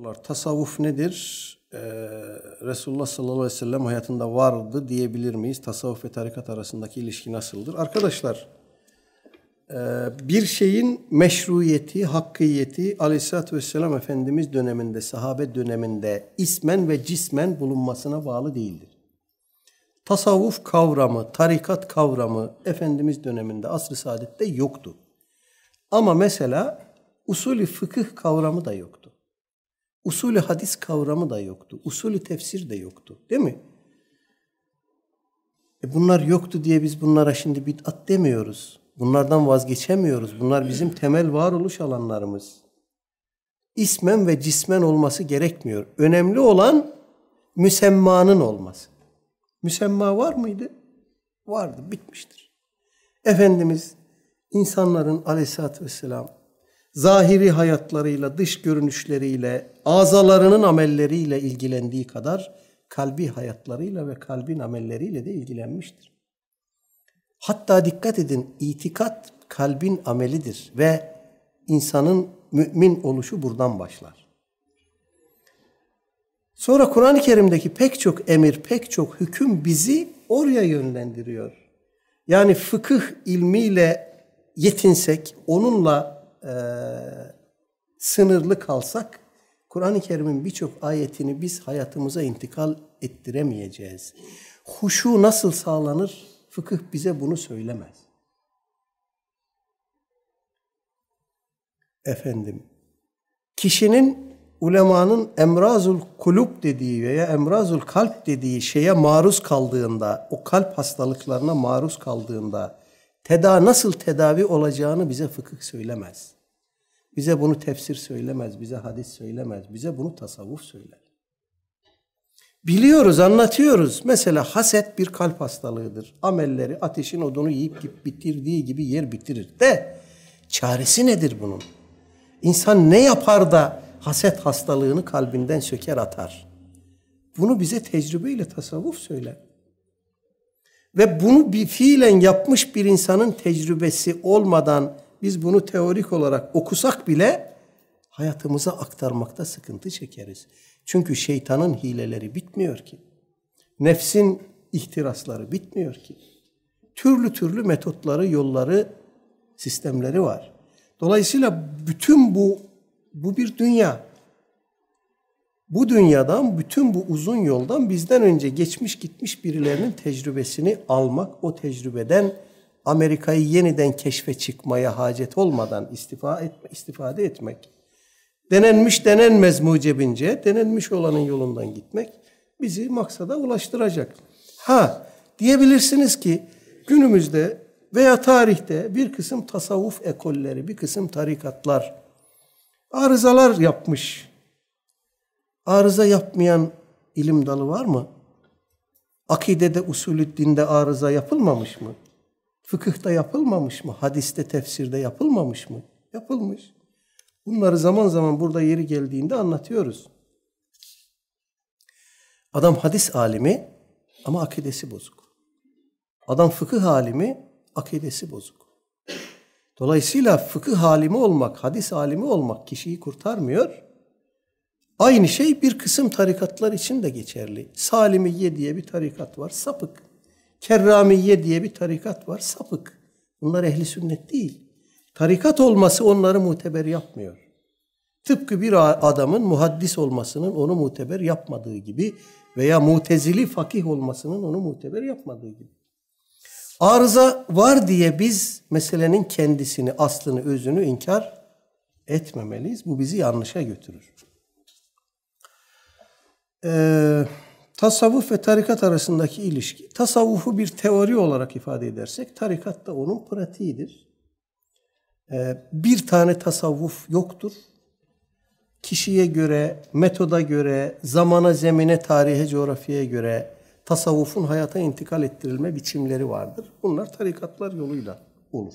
sorular. Tasavvuf nedir? Ee, Resulullah sallallahu aleyhi ve sellem hayatında vardı diyebilir miyiz? Tasavvuf ve tarikat arasındaki ilişki nasıldır? Arkadaşlar e, bir şeyin meşruiyeti, hakkiyeti aleyhissalatü vesselam Efendimiz döneminde, sahabe döneminde ismen ve cismen bulunmasına bağlı değildir. Tasavvuf kavramı, tarikat kavramı Efendimiz döneminde asr-ı saadette yoktu. Ama mesela usulü fıkıh kavramı da yoktu. Usulü hadis kavramı da yoktu. Usulü tefsir de yoktu. Değil mi? E bunlar yoktu diye biz bunlara şimdi bid'at demiyoruz. Bunlardan vazgeçemiyoruz. Bunlar bizim temel varoluş alanlarımız. İsmen ve cismen olması gerekmiyor. Önemli olan müsemmanın olması. Müsemma var mıydı? Vardı, bitmiştir. Efendimiz insanların aleyhissalatü vesselam zahiri hayatlarıyla, dış görünüşleriyle, azalarının amelleriyle ilgilendiği kadar kalbi hayatlarıyla ve kalbin amelleriyle de ilgilenmiştir. Hatta dikkat edin, itikat kalbin amelidir ve insanın mümin oluşu buradan başlar. Sonra Kur'an-ı Kerim'deki pek çok emir, pek çok hüküm bizi oraya yönlendiriyor. Yani fıkıh ilmiyle yetinsek, onunla e, sınırlı kalsak, Kur'an-ı Kerim'in birçok ayetini biz hayatımıza intikal ettiremeyeceğiz. Huşu nasıl sağlanır? Fıkıh bize bunu söylemez. Efendim, kişinin ulemanın emrazul kulub dediği veya emrazul kalp dediği şeye maruz kaldığında, o kalp hastalıklarına maruz kaldığında teda nasıl tedavi olacağını bize fıkıh söylemez. Bize bunu tefsir söylemez, bize hadis söylemez, bize bunu tasavvuf söyler. Biliyoruz, anlatıyoruz. Mesela haset bir kalp hastalığıdır. Amelleri ateşin odunu yiyip bitirdiği gibi yer bitirir. De çaresi nedir bunun? İnsan ne yapar da haset hastalığını kalbinden söker atar. Bunu bize tecrübeyle tasavvuf söyler. Ve bunu bir fiilen yapmış bir insanın tecrübesi olmadan biz bunu teorik olarak okusak bile hayatımıza aktarmakta sıkıntı çekeriz. Çünkü şeytanın hileleri bitmiyor ki. Nefsin ihtirasları bitmiyor ki. Türlü türlü metotları, yolları, sistemleri var. Dolayısıyla bütün bu bu bir dünya. Bu dünyadan, bütün bu uzun yoldan bizden önce geçmiş gitmiş birilerinin tecrübesini almak, o tecrübeden Amerika'yı yeniden keşfe çıkmaya hacet olmadan istifa etme, istifade etmek. Denenmiş denenmez mucebince, denenmiş olanın yolundan gitmek bizi maksada ulaştıracak. Ha diyebilirsiniz ki günümüzde veya tarihte bir kısım tasavvuf ekolleri, bir kısım tarikatlar arızalar yapmış. Arıza yapmayan ilim dalı var mı? Akidede, usulü dinde arıza yapılmamış mı? Fıkıhta yapılmamış mı? Hadiste, tefsirde yapılmamış mı? Yapılmış. Bunları zaman zaman burada yeri geldiğinde anlatıyoruz. Adam hadis alimi ama akidesi bozuk. Adam fıkıh alimi, akidesi bozuk. Dolayısıyla fıkıh halimi olmak, hadis halimi olmak kişiyi kurtarmıyor. Aynı şey bir kısım tarikatlar için de geçerli. Salimiye diye bir tarikat var, sapık. Kerramiye diye bir tarikat var, sapık. Bunlar ehli sünnet değil. Tarikat olması onları muteber yapmıyor. Tıpkı bir adamın muhaddis olmasının onu muteber yapmadığı gibi veya mutezili fakih olmasının onu muteber yapmadığı gibi. Arıza var diye biz meselenin kendisini, aslını, özünü inkar etmemeliyiz. Bu bizi yanlışa götürür. Ee, tasavvuf ve tarikat arasındaki ilişki. Tasavvufu bir teori olarak ifade edersek, tarikat da onun pratiğidir. Ee, bir tane tasavvuf yoktur. Kişiye göre, metoda göre, zamana, zemine, tarihe, coğrafyaya göre tasavvufun hayata intikal ettirilme biçimleri vardır. Bunlar tarikatlar yoluyla olur.